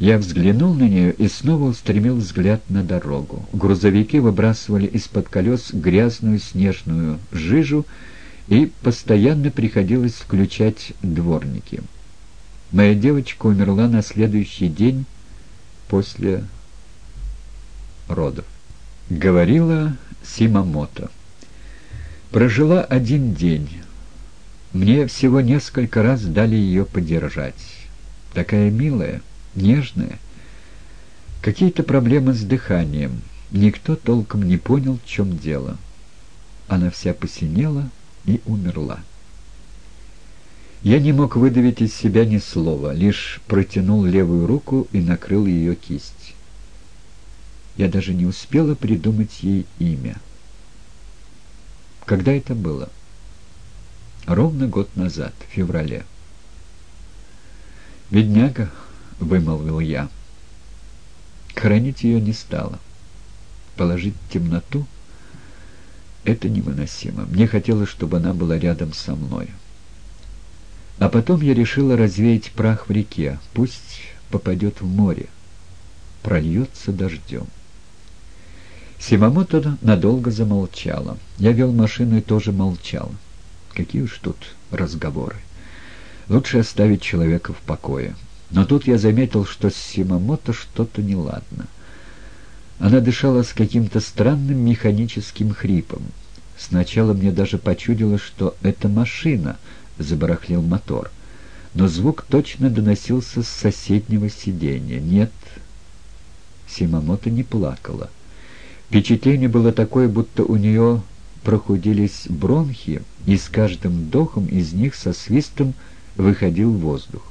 Я взглянул на нее и снова устремил взгляд на дорогу. Грузовики выбрасывали из-под колес грязную снежную жижу, и постоянно приходилось включать дворники. Моя девочка умерла на следующий день после родов. Говорила Симамото. Прожила один день. Мне всего несколько раз дали ее подержать. Такая милая нежная. Какие-то проблемы с дыханием. Никто толком не понял, в чем дело. Она вся посинела и умерла. Я не мог выдавить из себя ни слова, лишь протянул левую руку и накрыл ее кисть. Я даже не успела придумать ей имя. Когда это было? Ровно год назад, в феврале. Бедняга, — вымолвил я. Хранить ее не стало. Положить темноту — это невыносимо. Мне хотелось, чтобы она была рядом со мной. А потом я решила развеять прах в реке. Пусть попадет в море. Прольется дождем. Симамото надолго замолчала. Я вел машину и тоже молчал. Какие уж тут разговоры. Лучше оставить человека в покое. Но тут я заметил, что с Симамото что-то неладно. Она дышала с каким-то странным механическим хрипом. Сначала мне даже почудилось, что это машина, забарахлил мотор. Но звук точно доносился с соседнего сиденья. Нет, Симамото не плакала. Впечатление было такое, будто у нее прохудились бронхи, и с каждым вдохом из них со свистом выходил воздух.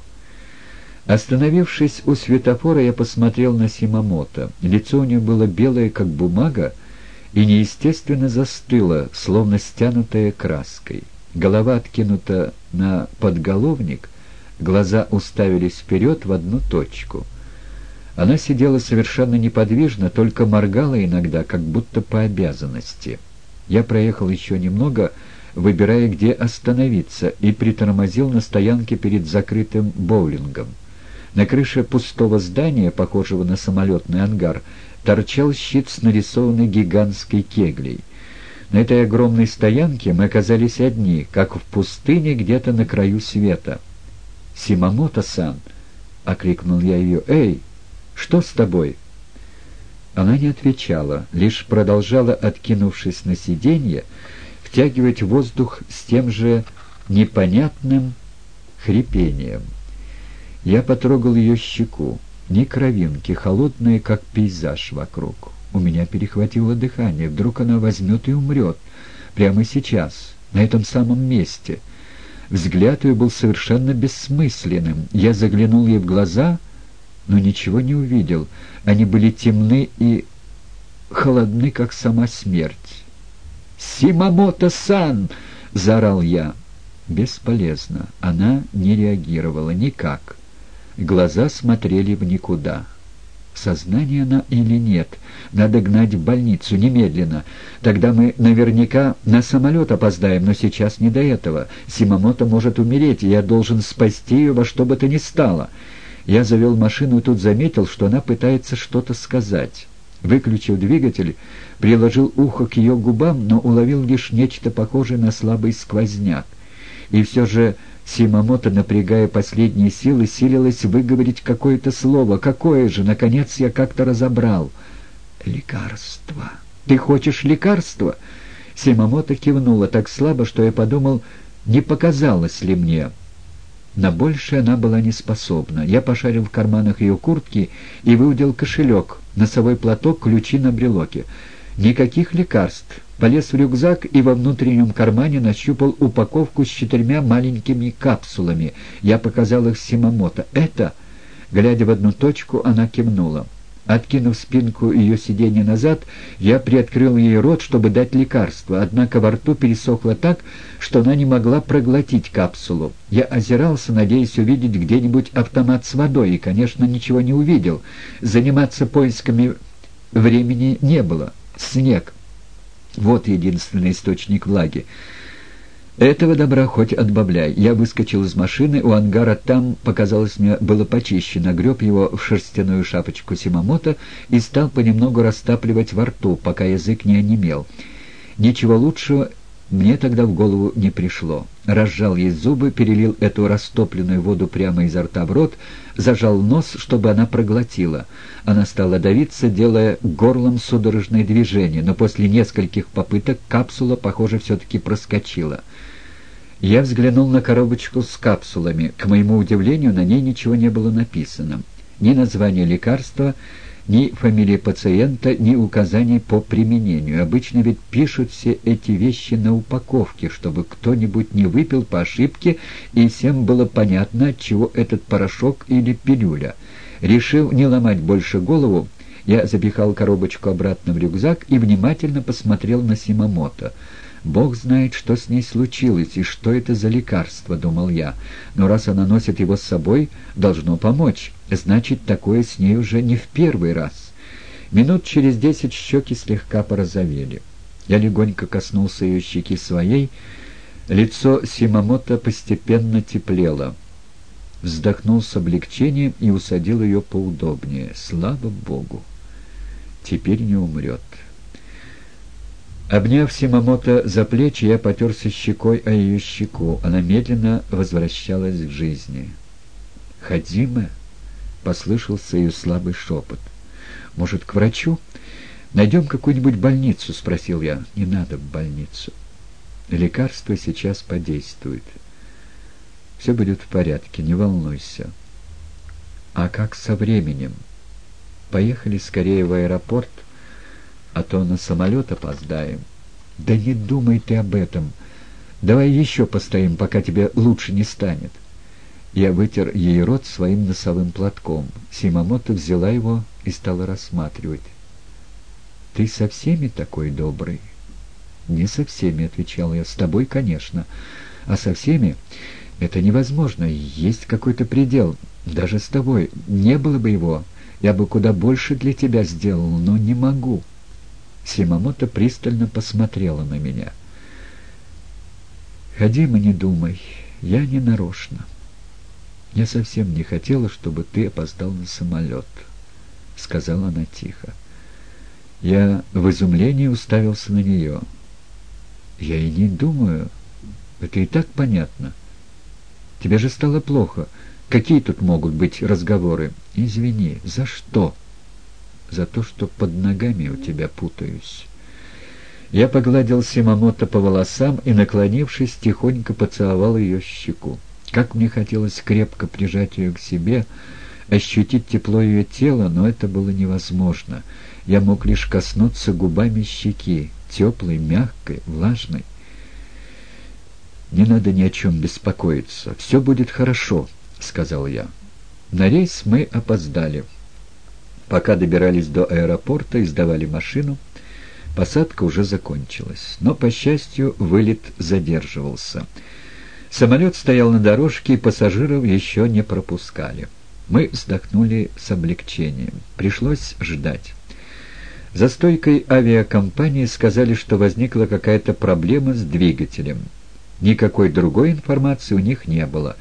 Остановившись у светофора, я посмотрел на Симамото. Лицо у нее было белое, как бумага, и неестественно застыло, словно стянутое краской. Голова откинута на подголовник, глаза уставились вперед в одну точку. Она сидела совершенно неподвижно, только моргала иногда, как будто по обязанности. Я проехал еще немного, выбирая, где остановиться, и притормозил на стоянке перед закрытым боулингом. На крыше пустого здания, похожего на самолетный ангар, торчал щит с нарисованной гигантской кеглей. На этой огромной стоянке мы оказались одни, как в пустыне где-то на краю света. «Симамото-сан!» — окликнул я ее. «Эй, что с тобой?» Она не отвечала, лишь продолжала, откинувшись на сиденье, втягивать воздух с тем же непонятным хрипением. Я потрогал ее щеку. Ни кровинки, холодные, как пейзаж вокруг. У меня перехватило дыхание. Вдруг она возьмет и умрет. Прямо сейчас, на этом самом месте. Взгляд ее был совершенно бессмысленным. Я заглянул ей в глаза, но ничего не увидел. Они были темны и холодны, как сама смерть. «Симамото-сан!» — заорал я. Бесполезно. Она не реагировала никак. Глаза смотрели в никуда. Сознание она или нет? Надо гнать в больницу немедленно. Тогда мы наверняка на самолет опоздаем, но сейчас не до этого. Симамото может умереть, и я должен спасти ее во что бы то ни стало. Я завел машину и тут заметил, что она пытается что-то сказать. Выключив двигатель, приложил ухо к ее губам, но уловил лишь нечто похожее на слабый сквозняк. И все же Симамото, напрягая последние силы, силилась выговорить какое-то слово. Какое же? Наконец я как-то разобрал. «Лекарство». «Ты хочешь лекарства?» Симамото кивнула так слабо, что я подумал, не показалось ли мне. На большее она была не способна. Я пошарил в карманах ее куртки и выудил кошелек, носовой платок, ключи на брелоке. Никаких лекарств. Полез в рюкзак и во внутреннем кармане нащупал упаковку с четырьмя маленькими капсулами. Я показал их Симамото. «Это...» Глядя в одну точку, она кивнула. Откинув спинку ее сиденья назад, я приоткрыл ей рот, чтобы дать лекарство, однако во рту пересохло так, что она не могла проглотить капсулу. Я озирался, надеясь увидеть где-нибудь автомат с водой, и, конечно, ничего не увидел. Заниматься поисками времени не было снег. Вот единственный источник влаги. Этого добра хоть отбавляй. Я выскочил из машины, у ангара там, показалось мне, было почище, нагреб его в шерстяную шапочку Симамото и стал понемногу растапливать во рту, пока язык не онемел. Ничего лучшего мне тогда в голову не пришло. Разжал ей зубы, перелил эту растопленную воду прямо изо рта в рот, зажал нос, чтобы она проглотила. Она стала давиться, делая горлом судорожные движения, но после нескольких попыток капсула, похоже, все-таки проскочила. Я взглянул на коробочку с капсулами. К моему удивлению, на ней ничего не было написано. Ни название лекарства, ни фамилии пациента, ни указаний по применению. Обычно ведь пишут все эти вещи на упаковке, чтобы кто-нибудь не выпил по ошибке, и всем было понятно, чего этот порошок или пилюля. Решив не ломать больше голову, я запихал коробочку обратно в рюкзак и внимательно посмотрел на Симамото. «Бог знает, что с ней случилось и что это за лекарство», — думал я. «Но раз она носит его с собой, должно помочь. Значит, такое с ней уже не в первый раз». Минут через десять щеки слегка порозовели. Я легонько коснулся ее щеки своей. Лицо Симамото постепенно теплело. Вздохнул с облегчением и усадил ее поудобнее. Слава Богу! Теперь не умрет. Обняв Симамото за плечи, я потерся щекой о ее щеку. Она медленно возвращалась к жизни. «Хадима?» — послышался ее слабый шепот. «Может, к врачу? Найдем какую-нибудь больницу?» — спросил я. «Не надо в больницу. Лекарство сейчас подействует. Все будет в порядке, не волнуйся. А как со временем? Поехали скорее в аэропорт» а то на самолет опоздаем». «Да не думай ты об этом. Давай еще постоим, пока тебе лучше не станет». Я вытер ей рот своим носовым платком. Симамото взяла его и стала рассматривать. «Ты со всеми такой добрый?» «Не со всеми», — отвечал я. «С тобой, конечно. А со всеми это невозможно. Есть какой-то предел. Даже с тобой. Не было бы его. Я бы куда больше для тебя сделал, но не могу». Симамото пристально посмотрела на меня. «Ходи, мы не думай, я не нарочно. Я совсем не хотела, чтобы ты опоздал на самолет», — сказала она тихо. Я в изумлении уставился на нее. «Я и не думаю. Это и так понятно. Тебе же стало плохо. Какие тут могут быть разговоры? Извини, за что?» За то, что под ногами у тебя путаюсь». Я погладил Симамото по волосам и, наклонившись, тихонько поцеловал ее щеку. Как мне хотелось крепко прижать ее к себе, ощутить тепло ее тела, но это было невозможно. Я мог лишь коснуться губами щеки, теплой, мягкой, влажной. «Не надо ни о чем беспокоиться. Все будет хорошо», — сказал я. На рейс мы опоздали. Пока добирались до аэропорта и сдавали машину, посадка уже закончилась. Но, по счастью, вылет задерживался. Самолет стоял на дорожке, и пассажиров еще не пропускали. Мы вздохнули с облегчением. Пришлось ждать. За стойкой авиакомпании сказали, что возникла какая-то проблема с двигателем. Никакой другой информации у них не было.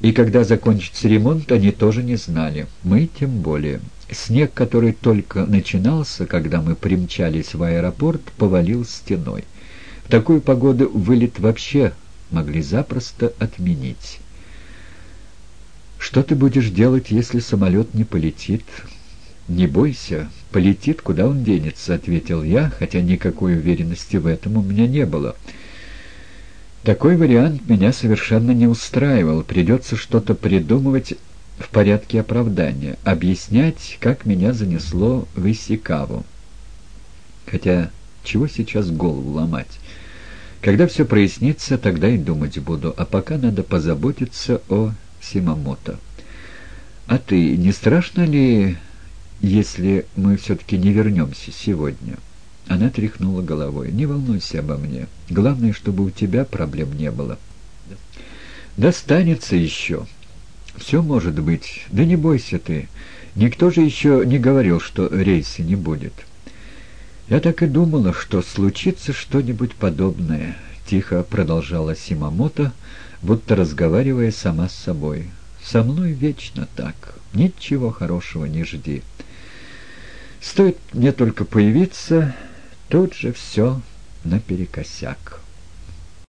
И когда закончится ремонт, они тоже не знали. Мы тем более. Снег, который только начинался, когда мы примчались в аэропорт, повалил стеной. В такую погоду вылет вообще могли запросто отменить. «Что ты будешь делать, если самолет не полетит?» «Не бойся, полетит, куда он денется», — ответил я, хотя никакой уверенности в этом у меня не было. Такой вариант меня совершенно не устраивал. Придется что-то придумывать в порядке оправдания, объяснять, как меня занесло в Исикаву. Хотя чего сейчас голову ломать? Когда все прояснится, тогда и думать буду, а пока надо позаботиться о Симамото. А ты, не страшно ли, если мы все-таки не вернемся сегодня?» Она тряхнула головой. «Не волнуйся обо мне. Главное, чтобы у тебя проблем не было». «Достанется еще». «Все может быть. Да не бойся ты. Никто же еще не говорил, что рейса не будет». Я так и думала, что случится что-нибудь подобное. тихо продолжала Симамото, будто разговаривая сама с собой. «Со мной вечно так. Ничего хорошего не жди. Стоит мне только появиться, тут же все наперекосяк».